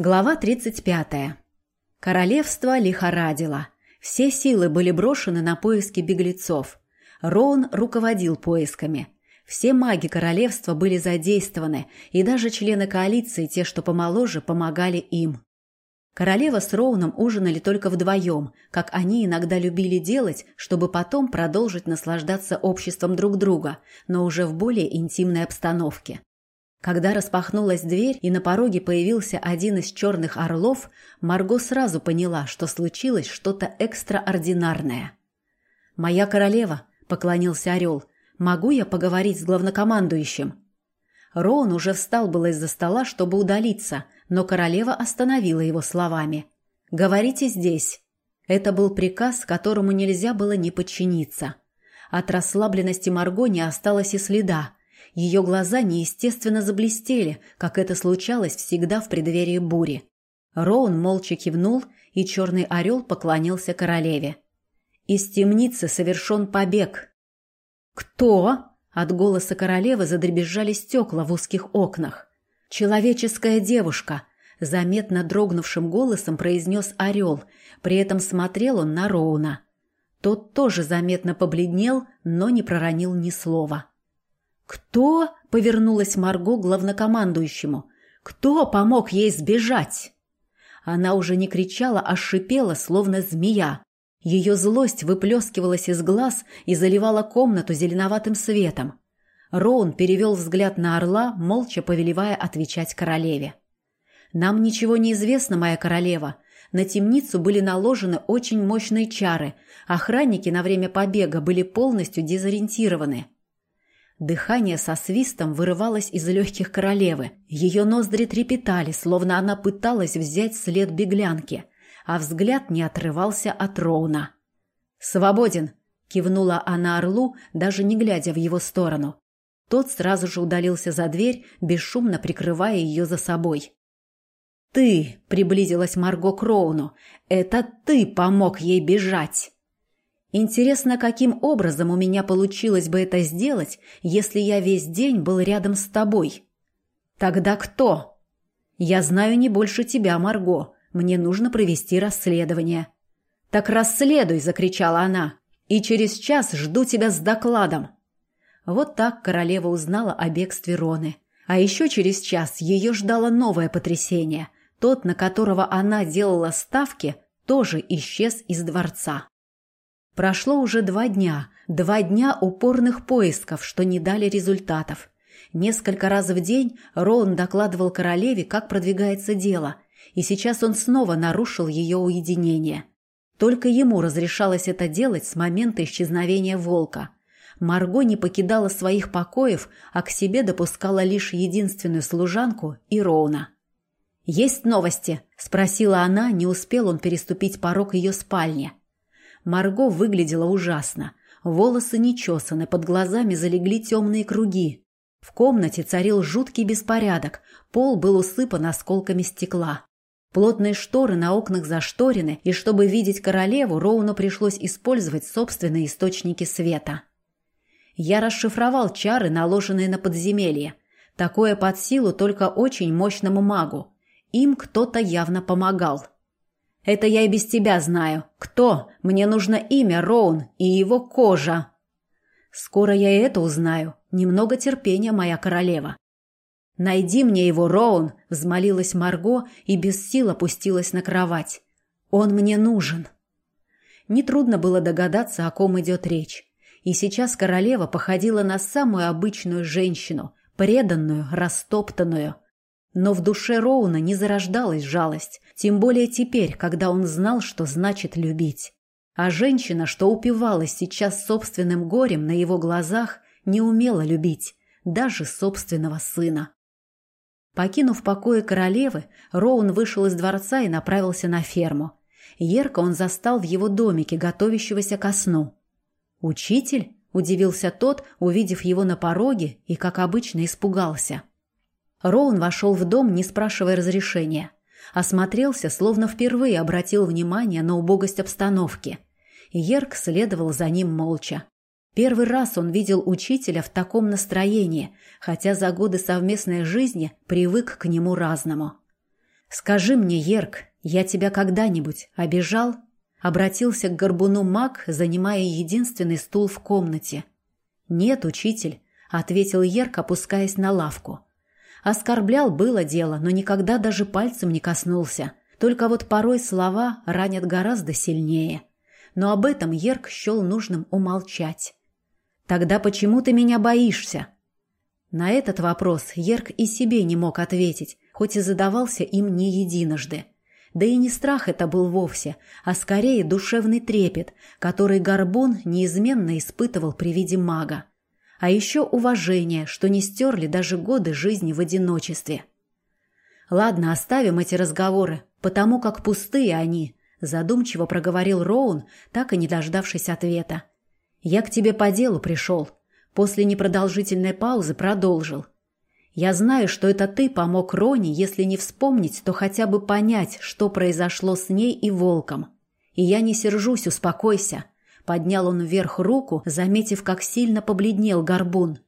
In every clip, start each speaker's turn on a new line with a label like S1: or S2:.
S1: Глава 35. Королевство лихорадило. Все силы были брошены на поиски беглецов. Роун руководил поисками. Все маги королевства были задействованы, и даже члены коалиции, те, что помоложе, помогали им. Королева с Роуном ужинали только вдвоем, как они иногда любили делать, чтобы потом продолжить наслаждаться обществом друг друга, но уже в более интимной обстановке. Когда распахнулась дверь и на пороге появился один из черных орлов, Марго сразу поняла, что случилось что-то экстраординарное. «Моя королева», — поклонился орел, — «могу я поговорить с главнокомандующим?» Роун уже встал было из-за стола, чтобы удалиться, но королева остановила его словами. «Говорите здесь». Это был приказ, которому нельзя было не подчиниться. От расслабленности Марго не осталось и следа. Ее глаза неестественно заблестели, как это случалось всегда в преддверии бури. Роун молча кивнул, и черный орел поклонился королеве. Из темницы совершен побег. «Кто?» От голоса королевы задребезжали стекла в узких окнах. «Человеческая девушка», — заметно дрогнувшим голосом произнес орел, при этом смотрел он на Роуна. Тот тоже заметно побледнел, но не проронил ни слова. «Кто?» — повернулась Марго главнокомандующему. «Кто помог ей сбежать?» Она уже не кричала, а шипела, словно змея. Ее злость выплескивалась из глаз и заливала комнату зеленоватым светом. Роун перевел взгляд на орла, молча повелевая отвечать королеве. «Нам ничего не известно, моя королева. На темницу были наложены очень мощные чары. Охранники на время побега были полностью дезориентированы. Дыхание со свистом вырывалось из легких королевы. Ее ноздри трепетали, словно она пыталась взять след беглянки, а взгляд не отрывался от Роуна. «Свободен!» – кивнула она орлу, даже не глядя в его сторону. Тот сразу же удалился за дверь, бесшумно прикрывая ее за собой. «Ты!» – приблизилась Марго к Роуну. «Это ты помог ей бежать!» Интересно, каким образом у меня получилось бы это сделать, если я весь день был рядом с тобой? Тогда кто? Я знаю не больше тебя, Марго. Мне нужно провести расследование. Так расследуй, закричала она. И через час жду тебя с докладом. Вот так королева узнала о бегстве Роны. А еще через час ее ждало новое потрясение. Тот, на которого она делала ставки, тоже исчез из дворца. Прошло уже два дня, два дня упорных поисков, что не дали результатов. Несколько раз в день Роун докладывал королеве, как продвигается дело, и сейчас он снова нарушил ее уединение. Только ему разрешалось это делать с момента исчезновения волка. Марго не покидала своих покоев, а к себе допускала лишь единственную служанку и Роуна. «Есть новости?» – спросила она, не успел он переступить порог ее спальни. Марго выглядела ужасно. Волосы не чесаны, под глазами залегли темные круги. В комнате царил жуткий беспорядок, пол был усыпан осколками стекла. Плотные шторы на окнах зашторены, и чтобы видеть королеву, Роуну пришлось использовать собственные источники света. Я расшифровал чары, наложенные на подземелье. Такое под силу только очень мощному магу. Им кто-то явно помогал. Это я и без тебя знаю. Кто? Мне нужно имя Роун и его кожа. Скоро я и это узнаю. Немного терпения, моя королева. Найди мне его, Роун, взмолилась Марго и без сил опустилась на кровать. Он мне нужен. Нетрудно было догадаться, о ком идет речь. И сейчас королева походила на самую обычную женщину, преданную, растоптанную – но в душе Роуна не зарождалась жалость, тем более теперь, когда он знал, что значит любить. А женщина, что упивалась сейчас собственным горем на его глазах, не умела любить, даже собственного сына. Покинув покои королевы, Роун вышел из дворца и направился на ферму. Ерка он застал в его домике, готовящегося ко сну. «Учитель?» – удивился тот, увидев его на пороге, и, как обычно, испугался. Роун вошел в дом, не спрашивая разрешения. Осмотрелся, словно впервые обратил внимание на убогость обстановки. Ерк следовал за ним молча. Первый раз он видел учителя в таком настроении, хотя за годы совместной жизни привык к нему разному. «Скажи мне, Ерк, я тебя когда-нибудь обижал?» Обратился к горбуну маг, занимая единственный стул в комнате. «Нет, учитель», — ответил Ерк, опускаясь на лавку. Оскорблял было дело, но никогда даже пальцем не коснулся. Только вот порой слова ранят гораздо сильнее. Но об этом Ерк счел нужным умолчать. «Тогда почему ты меня боишься?» На этот вопрос Ерк и себе не мог ответить, хоть и задавался им не единожды. Да и не страх это был вовсе, а скорее душевный трепет, который Горбун неизменно испытывал при виде мага. А еще уважение, что не стерли даже годы жизни в одиночестве. «Ладно, оставим эти разговоры, потому как пустые они», задумчиво проговорил Роун, так и не дождавшись ответа. «Я к тебе по делу пришел. После непродолжительной паузы продолжил. «Я знаю, что это ты помог Роне, если не вспомнить, то хотя бы понять, что произошло с ней и волком. И я не сержусь, успокойся». Поднял он вверх руку, заметив, как сильно побледнел горбун.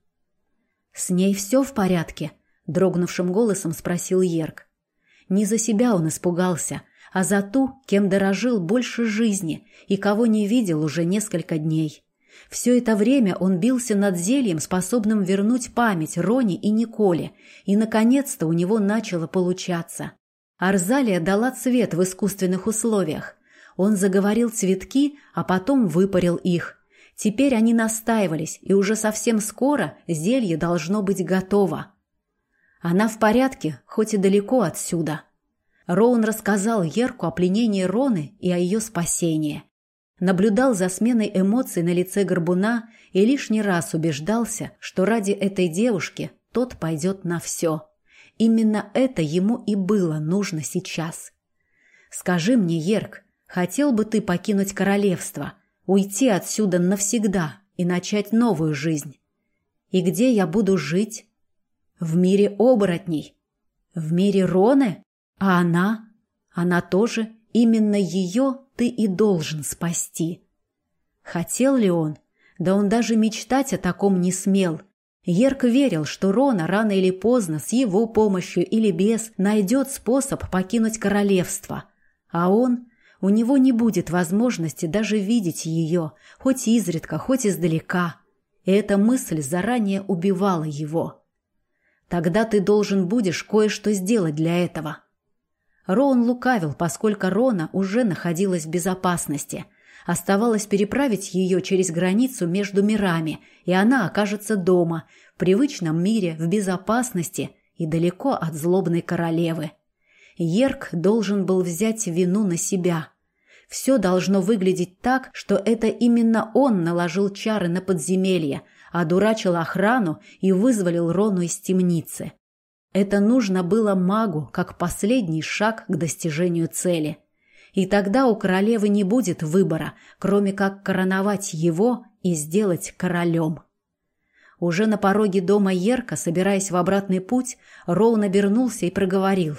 S1: «С ней все в порядке?» – дрогнувшим голосом спросил Ерк. Не за себя он испугался, а за ту, кем дорожил больше жизни и кого не видел уже несколько дней. Все это время он бился над зельем, способным вернуть память Рони и Николе, и, наконец-то, у него начало получаться. Арзалия дала цвет в искусственных условиях. Он заговорил цветки, а потом выпарил их. Теперь они настаивались, и уже совсем скоро зелье должно быть готово. Она в порядке, хоть и далеко отсюда. Роун рассказал Ерку о пленении Роны и о ее спасении наблюдал за сменой эмоций на лице горбуна и лишний раз убеждался, что ради этой девушки тот пойдет на все. Именно это ему и было нужно сейчас. «Скажи мне, Ерк, хотел бы ты покинуть королевство, уйти отсюда навсегда и начать новую жизнь? И где я буду жить? В мире оборотней? В мире Роны? А она? Она тоже? Именно ее ты и должен спасти. Хотел ли он? Да он даже мечтать о таком не смел. Ерк верил, что Рона рано или поздно с его помощью или без найдет способ покинуть королевство. А он... У него не будет возможности даже видеть ее, хоть изредка, хоть издалека. И эта мысль заранее убивала его. Тогда ты должен будешь кое-что сделать для этого. Роун лукавил, поскольку Рона уже находилась в безопасности. Оставалось переправить ее через границу между мирами, и она окажется дома, в привычном мире, в безопасности и далеко от злобной королевы. Ерк должен был взять вину на себя. Все должно выглядеть так, что это именно он наложил чары на подземелье, одурачил охрану и вызволил Рону из темницы. Это нужно было магу как последний шаг к достижению цели. И тогда у королевы не будет выбора, кроме как короновать его и сделать королем. Уже на пороге дома Ерка, собираясь в обратный путь, Роун обернулся и проговорил.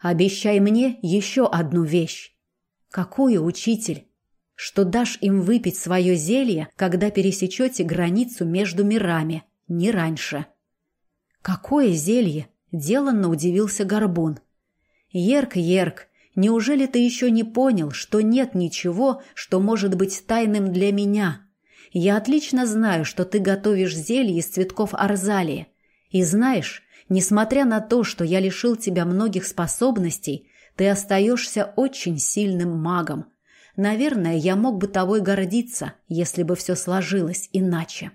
S1: «Обещай мне еще одну вещь». «Какую, учитель?» «Что дашь им выпить свое зелье, когда пересечете границу между мирами, не раньше». «Какое зелье?» Деланно удивился Горбун. «Ерк, Ерк, неужели ты еще не понял, что нет ничего, что может быть тайным для меня? Я отлично знаю, что ты готовишь зелье из цветков арзалии. И знаешь, несмотря на то, что я лишил тебя многих способностей, ты остаешься очень сильным магом. Наверное, я мог бы тобой гордиться, если бы все сложилось иначе».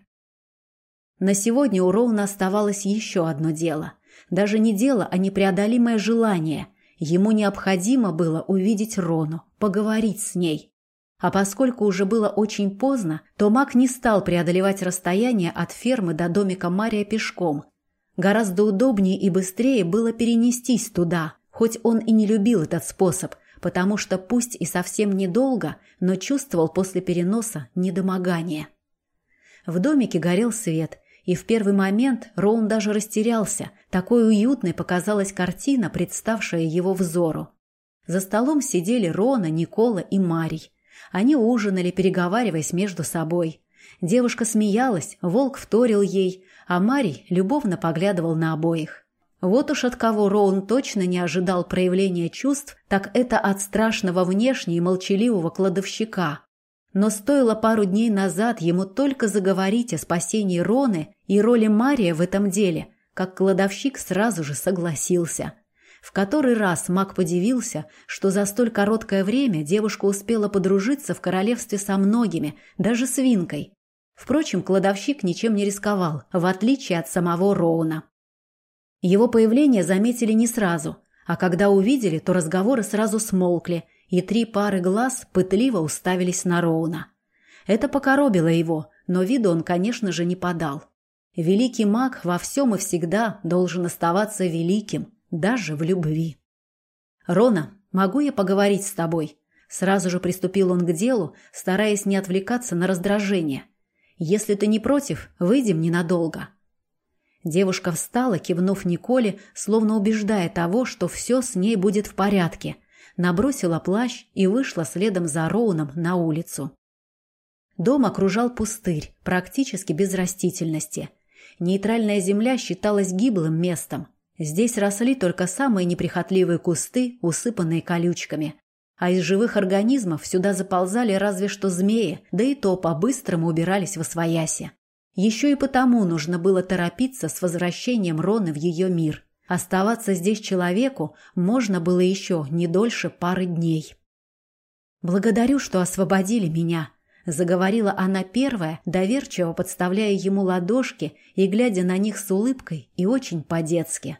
S1: На сегодня у Роуна оставалось еще одно дело. Даже не дело, а непреодолимое желание. Ему необходимо было увидеть Рону, поговорить с ней. А поскольку уже было очень поздно, то маг не стал преодолевать расстояние от фермы до домика Мария пешком. Гораздо удобнее и быстрее было перенестись туда, хоть он и не любил этот способ, потому что пусть и совсем недолго, но чувствовал после переноса недомогание. В домике горел свет, и в первый момент Роун даже растерялся. Такой уютной показалась картина, представшая его взору. За столом сидели Рона, Никола и Марий. Они ужинали, переговариваясь между собой. Девушка смеялась, волк вторил ей, а Марий любовно поглядывал на обоих. Вот уж от кого Роун точно не ожидал проявления чувств, так это от страшного внешне и молчаливого кладовщика. Но стоило пару дней назад ему только заговорить о спасении Роны и роли Мария в этом деле, как кладовщик сразу же согласился. В который раз маг подивился, что за столь короткое время девушка успела подружиться в королевстве со многими, даже с Винкой. Впрочем, кладовщик ничем не рисковал, в отличие от самого Роуна. Его появление заметили не сразу, а когда увидели, то разговоры сразу смолкли, и три пары глаз пытливо уставились на Роуна. Это покоробило его, но виду он, конечно же, не подал. Великий маг во всем и всегда должен оставаться великим, даже в любви. «Рона, могу я поговорить с тобой?» Сразу же приступил он к делу, стараясь не отвлекаться на раздражение. «Если ты не против, выйдем ненадолго». Девушка встала, кивнув Николе, словно убеждая того, что все с ней будет в порядке. Набросила плащ и вышла следом за Роуном на улицу. Дом окружал пустырь, практически без растительности. Нейтральная земля считалась гиблым местом. Здесь росли только самые неприхотливые кусты, усыпанные колючками. А из живых организмов сюда заползали разве что змеи, да и то по-быстрому убирались во свояси. Еще и потому нужно было торопиться с возвращением Роны в ее мир. Оставаться здесь человеку можно было еще не дольше пары дней. «Благодарю, что освободили меня», – заговорила она первая, доверчиво подставляя ему ладошки и глядя на них с улыбкой и очень по-детски.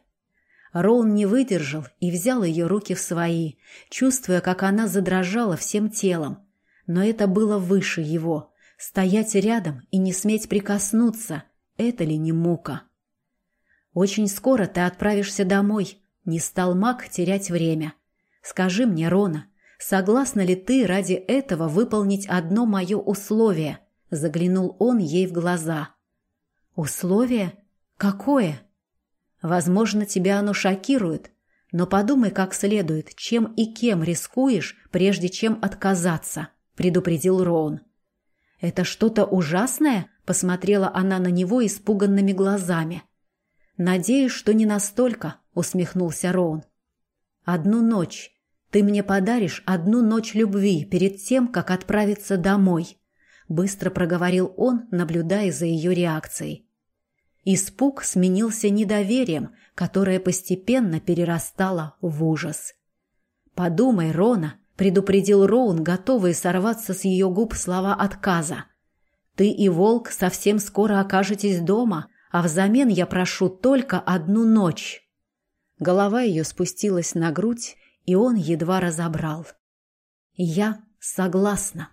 S1: Роун не выдержал и взял ее руки в свои, чувствуя, как она задрожала всем телом. Но это было выше его – Стоять рядом и не сметь прикоснуться – это ли не мука? Очень скоро ты отправишься домой. Не стал маг терять время. Скажи мне, Рона, согласна ли ты ради этого выполнить одно мое условие? Заглянул он ей в глаза. Условие? Какое? Возможно, тебя оно шокирует, но подумай как следует, чем и кем рискуешь, прежде чем отказаться, предупредил Роун. «Это что-то ужасное?» – посмотрела она на него испуганными глазами. «Надеюсь, что не настолько», – усмехнулся Роун. «Одну ночь. Ты мне подаришь одну ночь любви перед тем, как отправиться домой», – быстро проговорил он, наблюдая за ее реакцией. Испуг сменился недоверием, которое постепенно перерастало в ужас. «Подумай, Рона», предупредил Роун, готовый сорваться с ее губ слова отказа. «Ты и волк совсем скоро окажетесь дома, а взамен я прошу только одну ночь». Голова ее спустилась на грудь, и он едва разобрал. «Я согласна».